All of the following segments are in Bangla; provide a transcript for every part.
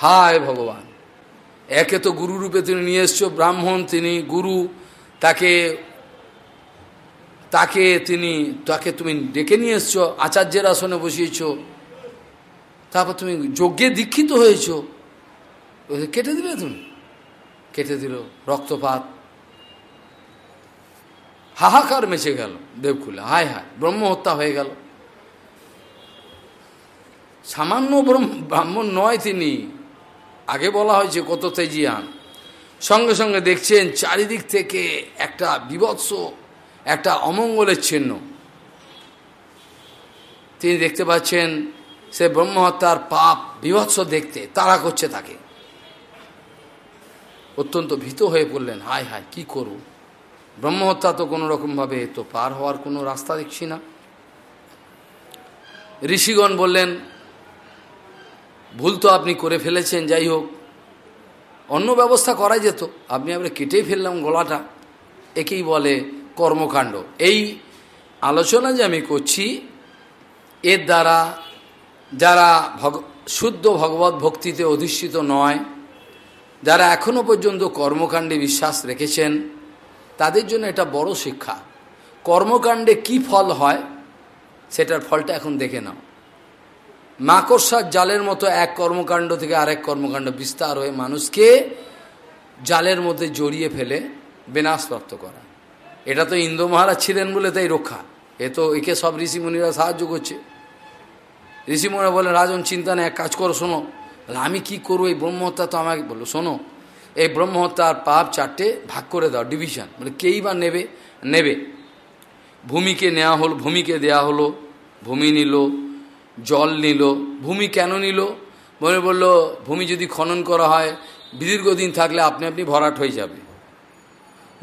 হায় ভগবান। একে তো গুরুরূপে তিনি নিয়ে এসছো, ব্রাহ্মণ তিনি, গুরু, তাকে তাকে তিনি, তাকে তুমি ডেকে নিয়ে এসছো, আচার্যের আসনে বসিয়েছ, তারপর তুমি যজ্ঞে দীক্ষিত হয়েছ। কেটে দিলে তুমি? কেটে দিল রক্তপাত। হাহাকার মেচে গেল দেবকুলে, হায় হায়, ব্রহ্ম হত্যা হয়ে গেল। সামান্য ব্রাহ্মণ নয় তিনি আগে বলা হয়েছে কত তেজিয়ান। সঙ্গে সঙ্গে দেখছেন চারিদিক থেকে একটা বিভৎস, একটা অমঙ্গলের চিহ্ন তিনি দেখতে পাচ্ছেন সে ব্রহ্মহত্যার পাপ বিভৎস দেখতে তারা করছে তাকে। অত্যন্ত ভীত হয়ে পড়লেন, হায় হায়, কি করব? ব্রহ্মহত্যা তো কোনো রকমভাবে তো পার হওয়ার কোনো রাস্তা দেখছি না। ঋষিগণ বললেন ভুল তো আপনি করে ফেলেছেন, যাই হোক। অন্য ব্যবস্থা করা যেত। আপনি আমরা কেটেই ফেললাম গলাটা। একেই বলে কর্মকাণ্ড। এই আলোচনা যে আমি করছি, এর দ্বারা যারা ভগ, শুদ্ধ ভগবত ভক্তিতে অধিষ্ঠিত নয়, যারা এখনও পর্যন্ত কর্মকাণ্ডে বিশ্বাস রেখেছেন, তাদের জন্য এটা বড় শিক্ষা। কর্মকাণ্ডে কি ফল হয়, সেটার ফলটা এখন দেখে নাও। মাকড়সার জালের মতো এক কর্মকাণ্ড থেকে আরেক কর্মকাণ্ড বিস্তার হয়ে মানুষকে জালের মধ্যে জড়িয়ে ফেলে, বিনাশপ্রাপ্ত করা। এটা তো ইন্দ্র মহারাজ ছিলেন বলে তাই রক্ষা। এ তো, একে সব ঋষিমুনিরা সাহায্য করছে। ঋষিমুনিরা বলে রাজন, চিন্তা নেই, এক কাজ করো, শোনো। আমি কি করব? এই ব্রহ্মহত্যা তো আমাকে, বলল, শোনো, এই ব্রহ্মহত্যার পাপ চারটে ভাগ করে দাও, ডিভিশন। মানে কেই বা নেবে? নেবে। ভূমিকে নেওয়া হলো, ভূমিকে দেয়া হলো, ভূমি নিল জল নিল, ভূমি কেন নিল? মনে বলল ভূমি যদি খনন করা হয়, দীর্ঘদিন থাকলে আপনি আপনি ভরাট হয়ে যাবে।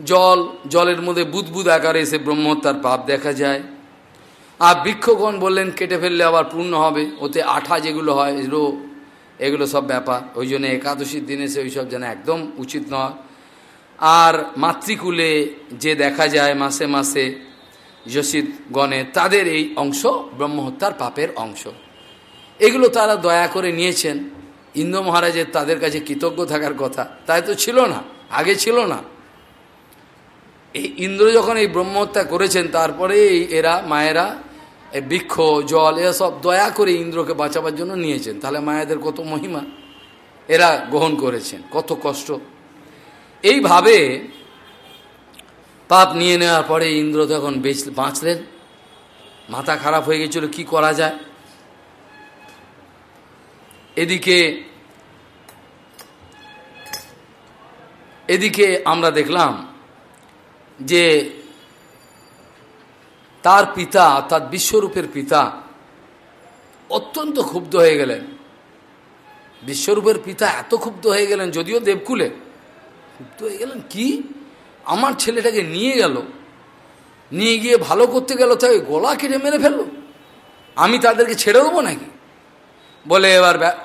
জল, জলের মধ্যে বুদবুদ আকারে এসে ব্রহ্মহত্যার পাপ দেখা যায়। আর বৃক্ষগণ বললেন, কেটে ফেললে আবার পূর্ণ হবে। ওতে আঠা যেগুলো হয় এগুলো এগুলো সব ব্যাপার। ওই জন্য একাদশীর দিনে সে ওইসব যেন একদম উচিত নয়। আর মাতৃকুলে যে দেখা যায় মাসে মাসে যশিদ গণে তাদের এই অংশ ব্রহ্মহত্যার পাপের অংশ। এগুলো তারা দয়া করে নিয়েছেন। ইন্দ্র মহারাজের তাদের কাছে কৃতজ্ঞ থাকার কথা। তাই তো ছিল না, আগে ছিল না। এই ইন্দ্র যখন এই ব্রহ্মহত্যা করেছেন তারপরে এরা, মায়েরা বৃক্ষ, জল, এরা সব দয়া করে ইন্দ্রকে বাঁচাবার জন্য নিয়েছেন। তাহলে মায়েদের কত মহিমা এরা গ্রহণ করেছেন, কত কষ্ট। এইভাবে পাপ নিয়ে নেওয়ার পরে ইন্দ্র তখন বেঁচ, বাঁচলেন। মাথা খারাপ হয়ে গেছিল, কি করা যায়? এদিকে এদিকে আমরা দেখলাম যে তার পিতা, অর্থাৎ বিশ্বরূপের পিতা, অত্যন্ত ক্ষুব্ধ হয়ে গেলেন। বিশ্বরূপের পিতা এত ক্ষুব্ধ হয়ে গেলেন, যদিও দেবকুলে। ক্ষুব্ধ হয়ে গেলেন কি? আমার ছেলেটাকে নিয়ে গেল। নিয়ে গিয়ে ভালো করতে গেল তাই গলা কেটে মেরে ফেলল। আমি তাদেরকে ছেড়ে দেবো নাকি? বলে এবার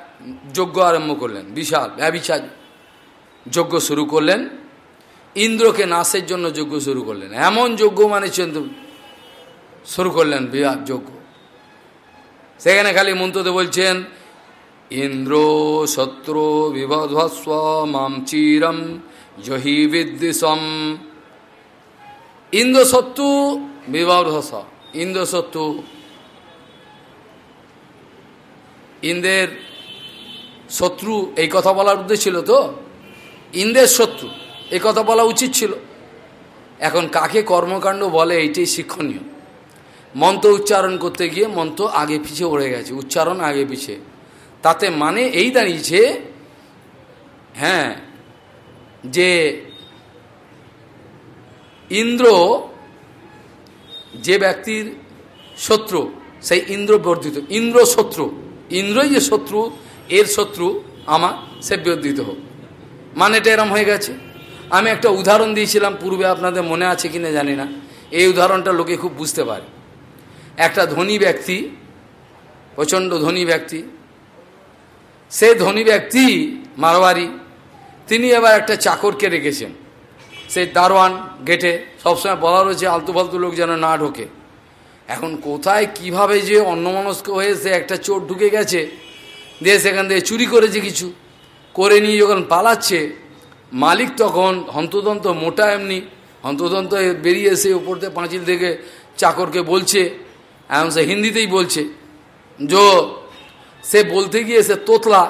যজ্ঞ আরম্ভ করলেন। বিশাল, ব্যবিচার। যজ্ঞ শুরু করলেন। ইন্দ্রকে নাশের জন্য যজ্ঞ শুরু করলেন। এমন যজ্ঞ মানে শুরু করলেন বিরাট যজ্ঞ। সেখানে খালি মন্ত্রতে বলছেন, ইন্দ্র শত্রু বিভস্ব মাম চিরম জহি বিদ্বিষম। ইন্দ্র শত্রু বিভস ইন্দ্র শত্রু ইন্দ্রের শত্রু, এই কথা বলার উদ্দেশ্য ছিল তো? ইন্দ্রের শত্রু, এই কথা বলা উচিত ছিল। এখন কাকে কর্মকাণ্ড বলে এইটাই শিক্ষণীয়। মন্ত্র উচ্চারণ করতে গিয়ে মন্ত্র আগে পিছিয়ে উড়ে গেছে, উচ্চারণ আগে পিছিয়ে তাতে মানে এই দাঁড়িয়েছে হ্যাঁ যে ইন্দ্র যে ব্যক্তির শত্রু, সেই ইন্দ্র বর্ধিত, ইন্দ্র শত্রু, ইন্দ্রই যে শত্রু, এর শত্রু আমার, সে বর্ধিত হোক। মানেটা এরম হয়ে গেছে। আমি একটা উদাহরণ দিয়েছিলাম, পূর্বে আপনাদের মনে আছে কিনা জানি না। এই উদাহরণটা লোকে খুব বুঝতে পারে। একটা ধনী ব্যক্তি, প্রচণ্ড ধনী ব্যক্তি, সে ধনী ব্যক্তি মারোয়ারি তিনি এবার একটা চাকরকে রেখেছেন। সেই দারোয়ান গেটে সবসময় বলা রয়েছে আলতু ফালতু লোক যেন না ঢোকে। এখন কোথায়, কীভাবে যে অন্যমনস্ক হয়ে সে একটা চোর ঢুকে গেছে, দিয়ে সেখান থেকে চুরি করেছে কিছু, করে নিয়ে যখন পালাচ্ছে, মালিক তখন হন্তদন্ত, মোটা এমনি, হন্তদন্ত বেরিয়ে এসে থেকে পাঁচিল থেকে চাকরকে বলছে এমন সে হিন্দিতেই বলছে যো সে বলতে গিয়ে সে তোতলা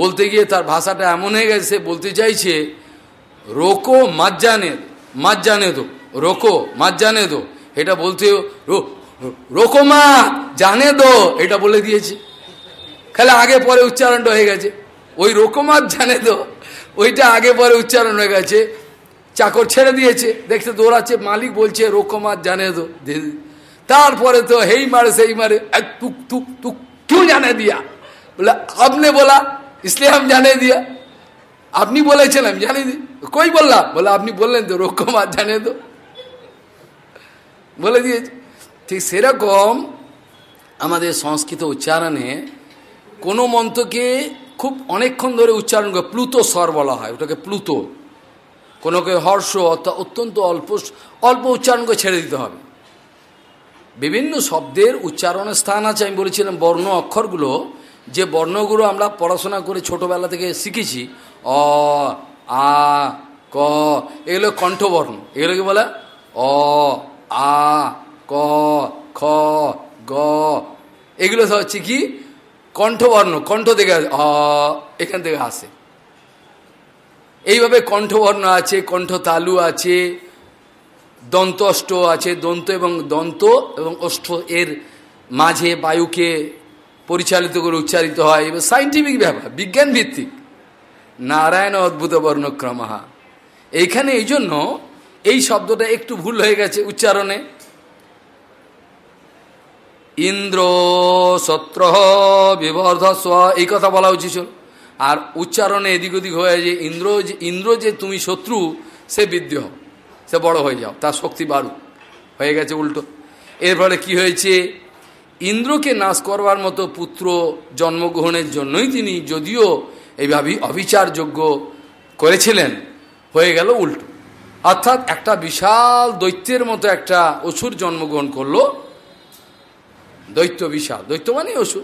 বলতে গিয়ে তার ভাষাটা এমন হয়ে গেছে, বলতে চাইছে, রোকো মাছ জানে মাছ জানে তো রোকো মাছ জানে তো এটা বলতে রোকো মা জানে তো এটা বলে দিয়েছে। খালি আগে পরে উচ্চারণটা হয়ে গেছে। ওই রোকমাত জানে তো ওইটা আগে পরে উচ্চারণ হয়ে গেছে। চাকর ছেড়ে দিয়েছে, দেখতে দৌড়াচ্ছে, মালিক বলছে রোকমাত জানে তো তারপরে তো হেই মারে, সেই মারে তুক তুক তুক क्यों জানে দিয়া। বলে, আপনি বলা इसलिए हम জানে দিয়া আপনি বলেছেন আমি জানি দি কই বললাম বলে আপনি বললেন তো রক্ষমাত জানে তো বলে দিয়েছে ঠিক সেরকম আমাদের সংস্কৃত উচ্চারণে কোনো মন্ত্রকে খুব অনেকক্ষণ ধরে উচ্চারণ করে প্লুত স্বর বলা হয় ওটাকে প্লুত কোনোকে হর্ষ অর্থাৎ অত্যন্ত অল্প অল্প উচ্চারণ করে ছেড়ে দিতে হবে বিভিন্ন শব্দের উচ্চারণের স্থান আছে আমি বলেছিলাম বর্ণ অক্ষরগুলো যে বর্ণগুলো আমরা পড়াশোনা করে ছোটবেলা থেকে শিখেছি, অ, আ, ক, এগুলো কণ্ঠবর্ণ। এগুলো কি বলে? অ, আ, ক, খ, গ। এগুলো হচ্ছে কি? কণ্ঠবর্ণ। কণ্ঠ থেকে অ, এখান থেকে আসে। এইভাবে কণ্ঠবর্ণ আছে কণ্ঠ তালু আছে দন্ত অষ্ট আছে, দন্ত এবং দন্ত এবং অষ্ট এর মাঝে বায়ুকে পরিচালিত করে উচ্চারিত হয়। এবার সাইন্টিফিক ব্যাপার বিজ্ঞান ভিত্তিক নারায়ণ অদ্ভুত বর্ণক্রমাহা। এইখানে এই জন্য এই শব্দটা একটু ভুল হয়ে গেছে উচ্চারণে। ইন্দ্র সত্র বিবর্ধস্ব, এই কথা বলা উচিত ছিল। আর উচ্চারণে এদিক ওদিক হয়ে যে ইন্দ্র যে ইন্দ্র যে তুমি শত্রু, সে বিদ্রোহ সে বড় হয়ে যাও, তার শক্তি বাড়ুক। হয়ে গেছে উল্টো। এর ফলে কি হয়েছে? ইন্দ্রকে নাশ করবার মতো পুত্র জন্মগ্রহণের জন্যই তিনি যদিও এইভাবে অবিচারযোগ্য করেছিলেন, হয়ে গেল উল্টো। অর্থাৎ একটা বিশাল দৈত্যের মতো একটা অসুর জন্মগ্রহণ করল। দৈত্য বিশাল। দৈত্য মানে অসুর।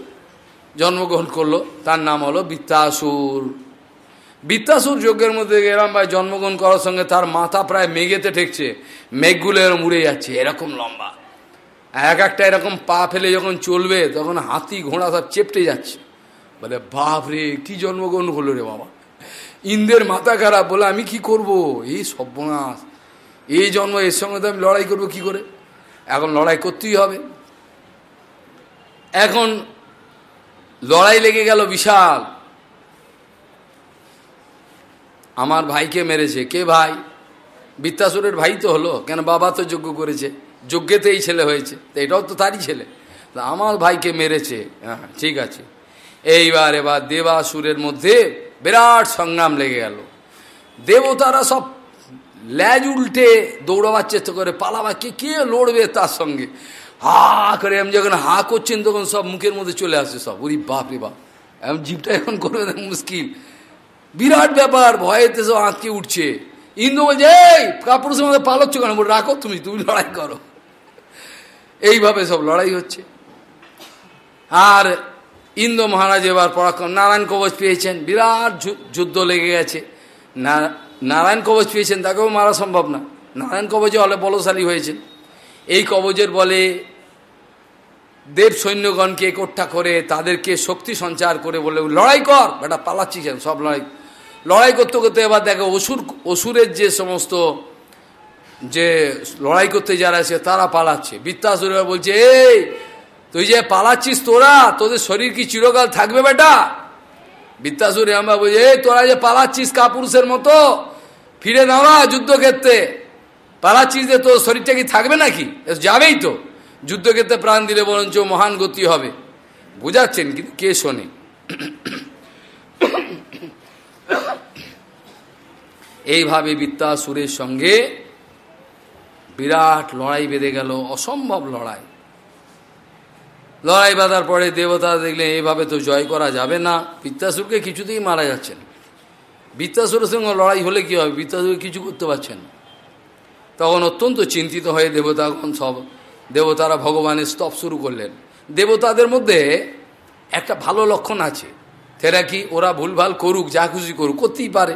জন্মগ্রহণ করল। তার নাম হলো বিত্তাসুর। বিত্তাসুর যজ্ঞের মধ্যে এরম ভাই, জন্মগ্রহণ করার সঙ্গে তার মাথা প্রায় মেঘেতে ঠেকছে। মেঘগুলো এরম উড়ে যাচ্ছে, এরকম লম্বা। এক একটা এরকম পা ফেলে যখন চলবে, তখন হাতি ঘোড়া সব চেপটে যাচ্ছে। বলে বাপ রে কি জন্মগ্রহণ হলো রে বাবা? ইন্দ্রের মাথা খারাপ, বলে, আমি কি করব? এই সর্বনাশ। এই জন্ম, এর সঙ্গে তো আমি লড়াই করব কি করে? এখন লড়াই করতেই হবে। এখন লড়াই লেগে গেল বিশাল। আমার ভাইকে মেরেছে। কে ভাই? বিত্তাসুরের ভাই তো হলো। কেন বাবা তো যোগ্য করেছে? যজ্ঞেতেই ছেলে হয়েছে। তো এটাও তো তারই ছেলে। আমার ভাইকে মেরেছে। হ্যাঁ ঠিক আছে। এইবার এবার দেবাসুরের মধ্যে বিরাট সংগ্রাম লেগে গেল। দেবতারা সব ল্যাজ উল্টে দৌড়াবার চেষ্টা করে পালাবা কে কে লড়বে তার সঙ্গে? হা করে আমি যখন হা করছেন তখন সব মুখের মধ্যে চলে আসে সব। ওই বাপ রে বাপ। এমন জীবটা এখন করবে মুশকিল। বিরাট ব্যাপার, ভয়েতে সব আঁতকে উঠছে। ইন্দ্র বলছে, এই কাপুরুষের মধ্যে পালাচ্ছ কেন? রাখো তুমি তুমি লড়াই করো। এইভাবে সব লড়াই হচ্ছে। আর ইন্দ্র মহারাজ এবার পরাক্রম, নারায়ণ কবচ পেয়েছেন, বিরাট যুদ্ধ লেগে গেছে। নারায়ণ কবচ পেয়েছেন, তাকেও মারা সম্ভব না। নারায়ণ কবচে অলে বলশালী হয়েছেন। এই কবচের বলে দেব সৈন্যগণকে একঠা করে তাদেরকে শক্তি সঞ্চার করে বলে, লড়াই কর, বেটা পালাচ্ছি সব লড়াই। লড়াই করতে করতে এবার দেখো অসুর, অসুরের যে সমস্ত যে লড়াই করতে যারা আছে তারা পালাচ্ছে। বিত্তাসুর বলছে, এই, তুই যে পালাচ্ছিস তোরা, তোদের শরীর কি চিরকাল থাকবে বেটা? বিত্তাসুর আমরা বলছি, এই, তোরা যে পালাচ্ছিস কাপুরুষের মতো, ফিরে দাঁড়া যুদ্ধক্ষেত্রে। পালাচ্ছিস যে তোর শরীরটা কি থাকবে নাকি? যাবেই তো। যুদ্ধক্ষেত্রে প্রাণ দিলে বরঞ্চ মহান গতি হবে। বুঝাচ্ছেন কিন্তু কে শোনে? এইভাবে বিত্তাসুরের সঙ্গে বিরাট লড়াই বেঁধে গেল, অসম্ভব লড়াই। লড়াই বাঁধার পরে দেবতা দেখলেন এইভাবে তো জয় করা যাবে না। বিত্তাসুরকে কিছুতেই মারা যাচ্ছেন বিত্তাসুরের সঙ্গে লড়াই হলে কি হবে? বিত্তাসুর কিছু করতে পারছেন তখন অত্যন্ত চিন্তিত হয়ে দেবতাগণ সব, দেবতারা ভগবানের স্তব শুরু করলেন। দেবতাদের মধ্যে একটা ভালো লক্ষণ আছে। সেটা কি, ওরা ভুলভাল করুক, যা খুশি করুক, করতেই পারে।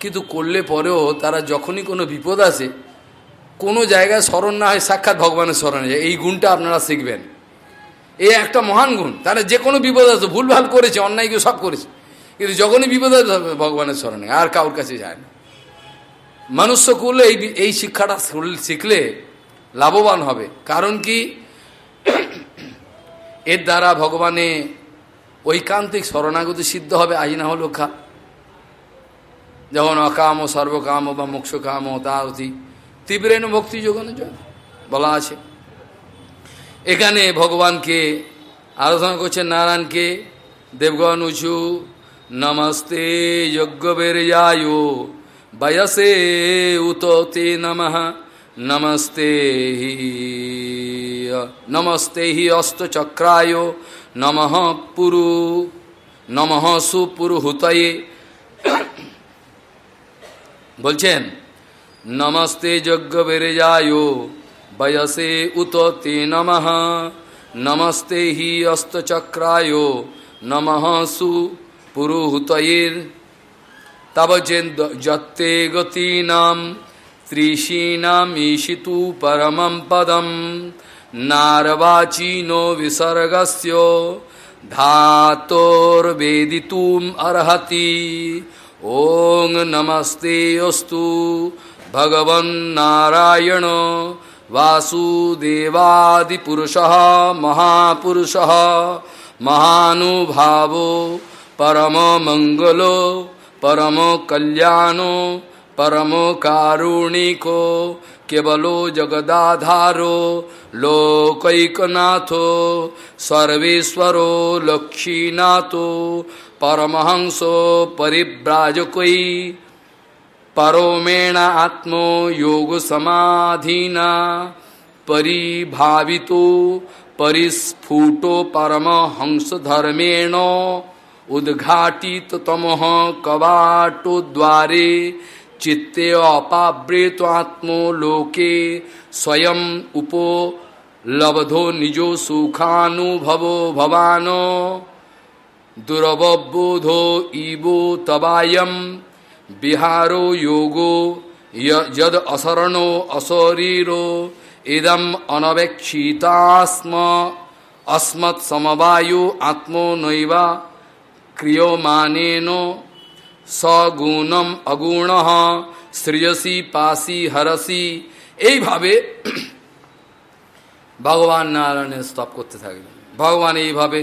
কিন্তু করলে পরেও তারা যখনই কোনো বিপদ আসে কোনো জায়গায় স্মরণ না হয় সাক্ষাৎ ভগবানের স্মরণে যায়। এই গুণটা আপনারা শিখবেন। এই একটা মহান গুণ। তারা যে কোনো বিপদ আছে, ভুলভাল করেছে, অন্যায় কেউ সব করেছে। কিন্তু যখনই বিপদ আছে ভগবানের স্মরণে আর কাউর কাছে যায় না। মানুষ্য করলে এই এই শিক্ষাটা শিখলে লাভবান হবে। কারণ কি? এর দ্বারা ভগবানে ঐকান্তিক শরণাগতি সিদ্ধ হবে আই না হলো খা। যেমন অকাম, সর্বকাম বা মোক্ষ কাম তা অতি তীব্রেণ ভক্তি যোগানো বলা আছে। এখানে ভগবানকে আরাধনা করছেন নারায়ণকে, দেবগণ উঁচু, নমস্তে যজ্ঞবেরয়ায়, বয়সে উত তে নম, নমস্তে নমস্তে হি অস্তচক্রায় নম পুরু, নম সুপুরুহুতয়ে। বলছেন নমস্তে যজ্ঞ বেরেজায় বয়সে উত তে নম নমস্তে হি অস্তচক্রায় নম সু পুরুহুতয়ের তা বলছেন যত্তে গতীনাম ত্রিশীনাম ঈশিতু পরমম পদম নারবাচীনো বিসর্গস্য ধাতোর্বেদিতুম অর্হতি ওং নমস্তে भगवन्नारायण वासुदेवादिपुरुषः महापुरुषः परम परममङ्गलो परम कारुणिको केवलो जगदाधारो लोकनाथो सर्वेश्वरो लक्ष्मीनाथो परमहंसो परिव्राजकै পরমেণ আত্মো যোগ সমাধিনা পরিভাবিত পরিস্ফুট পরমহংসধর্মেণ উদ্ঘাটিত তমহ কবাটোদ্বারে চিত্তে অপাবৃত আত্মলোকে স্বয়ং উপলব্ধ নিজ সুখানুভব ভবান দুরববোধ ইব তবায়ম বিহারো যোগো যদ অসরণ অশরীর ইদম অনবেক্ষিতাস্ম। অস্মৎ সমবায়ু আত্মনৈবা ক্রিয়মানেন সগুণম অগুণ সৃজসি পাসি হরসি। এইভাবে ভগবান নারায়ণের স্তব করতে থাকবেন। ভগবান এইভাবে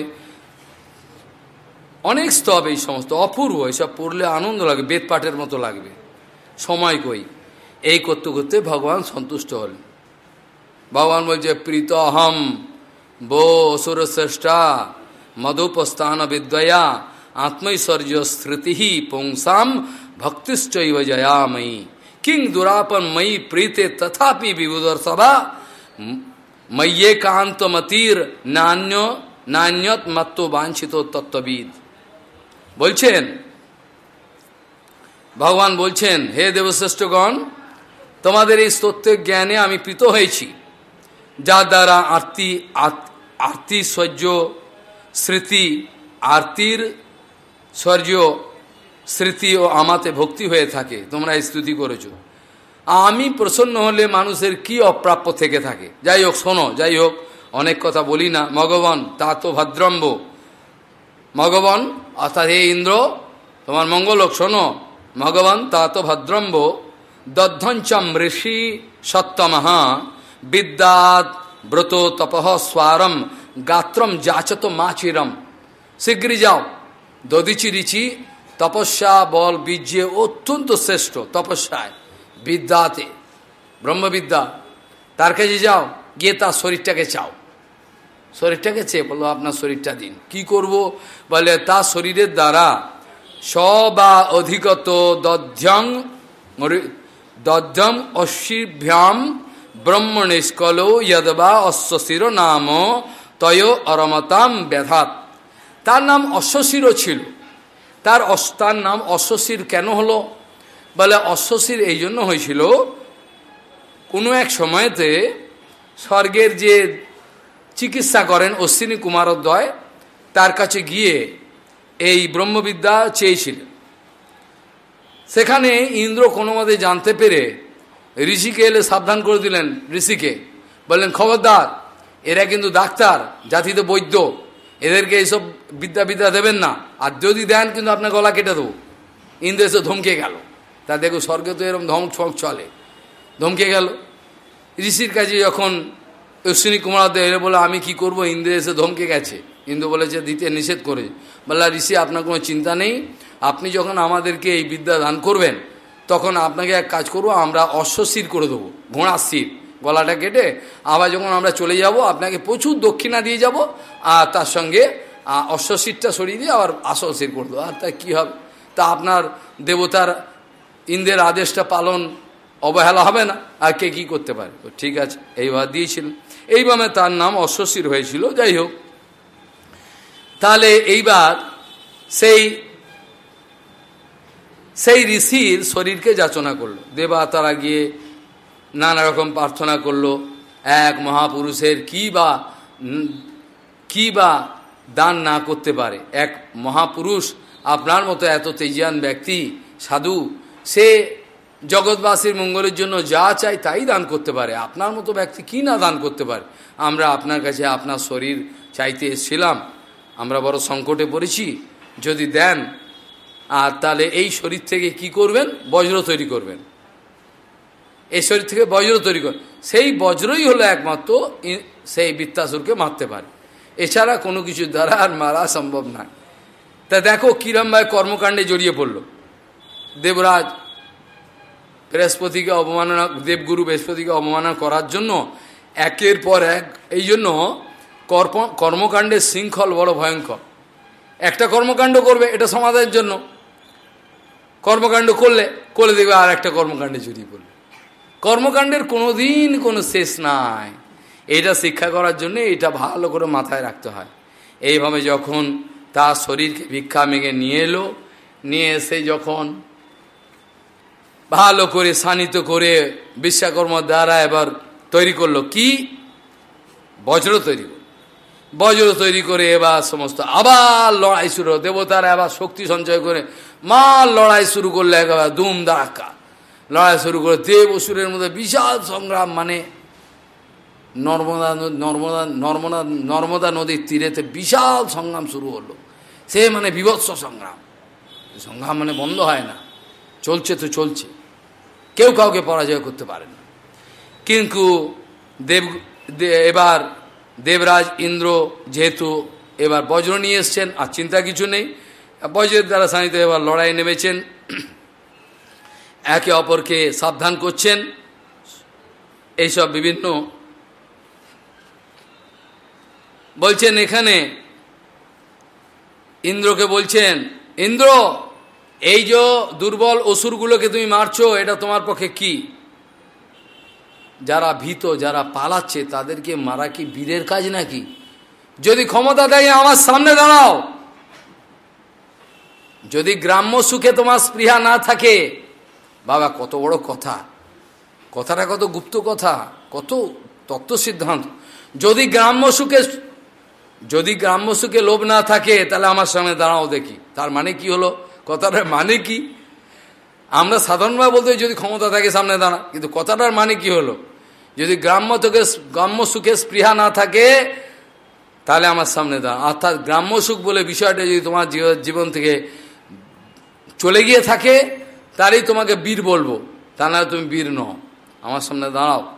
অনেক স্তব এই সমস্ত, অপূর্ব, এসব পড়লে আনন্দ লাগবে বেদ পাঠের মতো লাগবে। সময় কই? এই করতে করতে ভগবান সন্তুষ্ট হলেন। ভগবান বলছে প্রীত অহম বো অসুর শ্রেষ্ঠা মধুপস্থান বিদ্বয়া আত্মৈশ্বর্য স্মৃতি পুংসাম ভক্তিশ্চৈব জয়াময়ী। কিং দুরাপন ময়ী প্রীতে তথাপি বিবুদর সভা। ময়্যে কান্তমতির নান্য, নান্যত মত্ত বাঞ্ছিত তত্ত্ববিদ। বলছেন, ভগবান বলছেন, হে দেবশ্রেষ্ঠগণ, তোমাদের এই স্তত্বের জ্ঞানে আমি প্রীত হয়েছি, যার দ্বারা আরতি আরতি সহ্য, স্মৃতি, আরতির সৌর্য স্মৃতি ও আমাতে ভক্তি হয়ে থাকে। তোমরা স্তুতি করেছ। আমি প্রসন্ন হলে মানুষের কি অপ্রাপ্য থেকে থাকে? যাই হোক, শোনো, যাই হোক, অনেক কথা বলি না। ভগবান, তা তো ভদ্রম্ব ভগবান অর্থাৎ হে ইন্দ্র, তোমার মঙ্গল শোনো। ভগবান তাত ভদ্রম্ব, দধ্যঞ্চম ঋষি সত্তমহা বিদ্যাত ব্রত তপহ স্বারম, গাত্রম যাচত মাচিরম। শীঘ্রই যাও। দদিচি রিচি তপস্যা বল বীর্যে অত্যন্ত শ্রেষ্ঠ, তপস্যায়। বিদ্যাতে, ব্রহ্মবিদ্যা। তার কাছে যাও, গিয়ে তার শরীরটাকে চাও। শরীরটাকে চেয়ে বলল, আপনার শরীরটা দিন। কি করব? বলে তার শরীরের দ্বারা স বা অধিগত দধ্যং দধ্যম অশ্বিভ্যাম ব্রহ্ম নিষ্কল যদবা অশ্বশির নাম তয় অরমতাম ব্যাধাত। তার নাম অশ্বশির ছিল। তার তার নাম অশ্বশির কেন হলো? বলে, অশ্বশির এই জন্য হয়েছিল, কোনো এক সময়তে স্বর্গের যে চিকিৎসা করেন অশ্বিনী কুমারোদয়। তার কাছে গিয়ে এই ব্রহ্মবিদ্যা চেয়েছিলেন। সেখানে ইন্দ্র কোনো মতে জানতে পেরে ঋষিকে এলে সাবধান করে দিলেন ঋষিকে। বললেন, খবরদার, এরা কিন্তু ডাক্তার জাতিতে বৈদ্য। এদেরকে এইসব বিদ্যা বিদ্যা দেবেন না। আর যদি দেন, কিন্তু আপনার গলা কেটে দেবো। ইন্দ্র এসে ধমকে গেল। তা দেখো, স্বর্গে তো এরকম ধমক চলে। ধমকে গেল। ঋষির কাছে যখন অশ্বিনী কুমার এলে বলে, আমি কি করব? ইন্দ্র এসে ধমকে গেছে। ইন্দ্র বলেছে, দিতে নিষেধ করে বললা, ঋষি, আপনার কোনো চিন্তা নেই। আপনি যখন আমাদেরকে এই বিদ্যা দান করবেন, তখন আপনাকে এক কাজ করব, আমরা অশ্বশির করে দেবো, ঘোড়ার শির। গলাটা কেটে, আবার যখন আমরা চলে যাব, আপনাকে প্রচুর দক্ষিণা দিয়ে যাব, আর তার সঙ্গে অশ্বশিরটা সরিয়ে দিয়ে আবার আসল শির করে দেবো। আর তা কী হবে? তা আপনার দেবতার ইন্দ্রের আদেশটা পালন অবহেলা হবে না। আর কে কী করতে পারে? ঠিক আছে এইভাবে দিয়েছিলেন। এইভাবে তার নাম অশ্বশির হয়েছিল, যাই হোক। তাহলে এইবার সেই সেই ঋষির শরীরকে যাচনা করল। দেবা তারা গিয়ে নানা রকম প্রার্থনা করল, এক মহাপুরুষের কি বা কি বা দান না করতে পারে। এক মহাপুরুষ আপনার মতো এত তেজিয়ান ব্যক্তি, সাধু, সে জগৎবাসীর মঙ্গলের জন্য যা চাই তাই দান করতে পারে। আপনার মতো ব্যক্তি কি না দান করতে পারে? আমরা আপনার কাছে আপনার শরীর চাইতে এসেছিলাম। আমরা বড় সংকটে পড়েছি। যদি দেন, আর তাহলে এই শরীর থেকে কি করবেন? বজ্র তৈরি করবেন। এই শরীর থেকে বজ্র তৈরি করবেন সেই বজ্রই হলো একমাত্র সেই বৃত্তাসুরকে মারতে পারে। এছাড়া কোনো কিছু দ্বারা আর মারা সম্ভব নয়। তা দেখো কিরমভাবে কর্মকাণ্ডে জড়িয়ে পড়ল। দেবরাজ বৃহস্পতিকে অবমাননা, দেবগুরু বৃহস্পতিকে অবমাননা করার জন্য একের পর এক, এই জন্য কর্ম কর্মকাণ্ডের শৃঙ্খল বড় ভয়ঙ্কর। একটা কর্মকাণ্ড করবে, এটা সমাধানের জন্য। কর্মকাণ্ড করলে করে দেবে আর একটা কর্মকাণ্ডে জড়িয়ে পড়লে কর্মকাণ্ডের কোনো দিন কোনো শেষ নাই। এটা শিক্ষা করার জন্য এটা ভালো করে মাথায় রাখতে হয়। এইভাবে যখন তার শরীরকে ভিক্ষা মেঘে নিয়ে এলো, নিয়ে এসে যখন ভালো করে শানিত করে বিশ্বাকর্ম দ্বারা এবার তৈরি করল। কি? বজ্র তৈরি বজ্র তৈরি করে এবার সমস্ত আবার লড়াই শুরু দেবতারা আবার শক্তি সঞ্চয় করে মাল লড়াই শুরু করলে একেবারে দুম দাঁড়াক্কা লড়াই শুরু করে দেব অসুরের মধ্যে বিশাল সংগ্রাম মানে নর্মদা নর্মদা নর্মদা নর্মদা নদীর তীরেতে বিশাল সংগ্রাম শুরু হলো। সে মানে বিভৎস সংগ্রাম। সংগ্রাম মানে বন্ধ হয় না। চলছে তো চলছে। কেউ কাউকে পরাজয় করতে পারে না। কিন্তু দেব এবার দেবরাজ, ইন্দ্র যেহেতু এবার বজ্র নিয়ে এসছেন, আর চিন্তা কিছু নেই, বজ্রের দ্বারা সানিতে এবার লড়াই নেমেছেন। একে অপরকে সাবধান করছেন। এইসব বিভিন্ন বলছেন এখানে, ইন্দ্রকে বলছেন, ইন্দ্র এই যে দুর্বল অসুরগুলোকে তুমি মারছো, এটা তোমার পক্ষে কি? যারা ভীত, যারা পালাচ্ছে, তাদেরকে মারা কি বীরের কাজ নাকি? যদি ক্ষমতা দেয়, আমার সামনে দাঁড়াও। যদি গ্রাম্য সুখে তোমার স্পৃহা না থাকে, বাবা, কত বড় কথা। কথাটা কত গুপ্ত কথা, কত তত্ত্ব সিদ্ধান্ত। যদি গ্রাম্য সুখে, যদি গ্রাম্য সুখে লোভ না থাকে, তাহলে আমার সামনে দাঁড়াও দেখি। তার মানে কি হলো? কথাটার মানে কি? আমরা সাধারণভাবে বলতে যদি ক্ষমতা থাকে সামনে দাঁড়া। কিন্তু কথাটার মানে কি হলো? যদি গ্রাম্য থেকে গ্রাম্য সুখে স্পৃহা না থাকে, তাহলে আমার সামনে দাঁড়া। অর্থাৎ গ্রাম্য সুখ বলে বিষয়টা যদি তোমার জীবন থেকে চলে গিয়ে থাকে, তাহলেই তোমাকে বীর বলব। তা না তুমি বীর নও। আমার সামনে দাঁড়াও।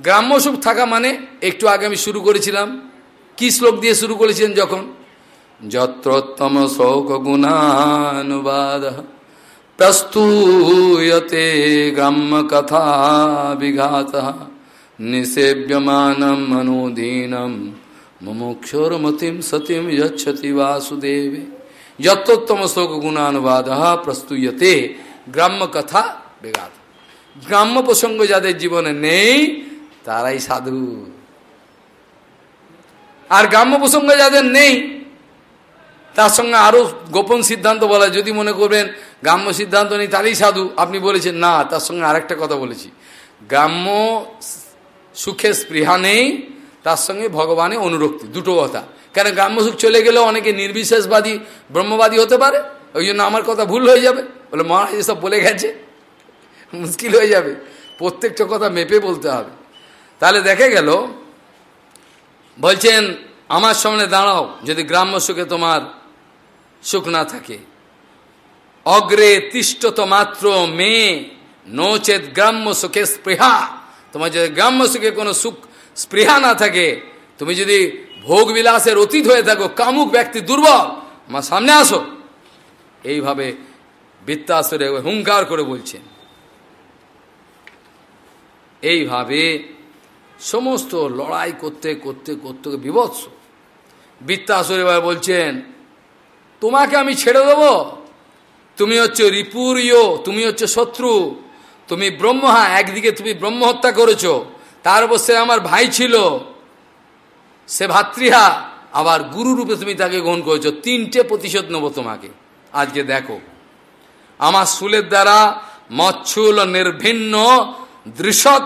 গ্রাম্য সুখ থাকা মানে একটু আগে আমি শুরু করেছিলাম। কি শ্লোক দিয়ে শুরু করেছিলেন যখন? যত্রোত্তম শোক গুণানুবাদ প্রস্তুয়তে গ্রাম্য কথা বিঘাত নিষেব্যমানম মনোধীনম মুমুক্ষুরমতিম সতীম যচ্ছতি বাসুদেবে যত্তোত্তম শোক গুণানুবাদ প্রস্তুয়তে গ্রাম্য কথা বেগাত গ্রাম্য প্রসঙ্গ যাদের জীবনে নেই তারাই সাধু আর গ্রাম্য প্রসঙ্গ যাদের নেই তার সঙ্গে আরও গোপন সিদ্ধান্ত বলা, যদি মনে করবেন গ্রাম্য সিদ্ধান্ত নেই, তারই সাধু। আপনি বলেছেন, না, তার সঙ্গে আরেকটা কথা বলেছি। গ্রাম্য সুখে স্পৃহা নেই, তার সঙ্গে ভগবানের অনুরক্তি, দুটো কথা। কেন, গ্রাম্য সুখ চলে গেলেও অনেকে নির্বিশেষবাদী, ব্রহ্মবাদী হতে পারে, ওই জন্য আমার কথা ভুল হয়ে যাবে। বলে, মহারাজ, এসব বলে গেছে, মুশকিল হয়ে যাবে। প্রত্যেকটা কথা মেপে বলতে হবে। তাহলে দেখে গেল, বলছেন, আমার সামনে দাঁড়াও, যদি গ্রাম্য সুখে তোমার সুখ না থাকে। অগ্রে তিষ্ঠত মাত্র মেয়ে নোচেত গ্রাম্য সুখে স্পৃহা। তোমার যদি গ্রাম্য সুখে কোনো সুখ, স্পৃহা না থাকে, তুমি যদি ভোগ বিলাসের অতীত হয়ে থাকো, কামুক ব্যক্তি দুর্বল আমার সামনে আসো। এইভাবে বৃত্তাসুরে হুঙ্কার করে বলছেন। এইভাবে সমস্ত লড়াই করতে করতে করতে বিভৎস। বৃত্তাসুর এবার বলছেন তোমাকে আমি ছেড়ে দেব। তুমি হচ্ছে রিপুরিয় তুমি হচ্ছে শত্রু। তুমি ব্রহ্মহা, একদিকে তুমি ব্রহ্ম হত্যা করেছ। তার উপর সে আমার ভাই ছিল। সে ভাতৃহা, আবার গুরু রূপে তুমি তাকে গ্রহণ করেছ। তিনটে প্রতিশোধ নেব তোমাকে। আজকে দেখো, আমার সুলের দ্বারা মচ্ছুল নির্ভিন্ন দৃশত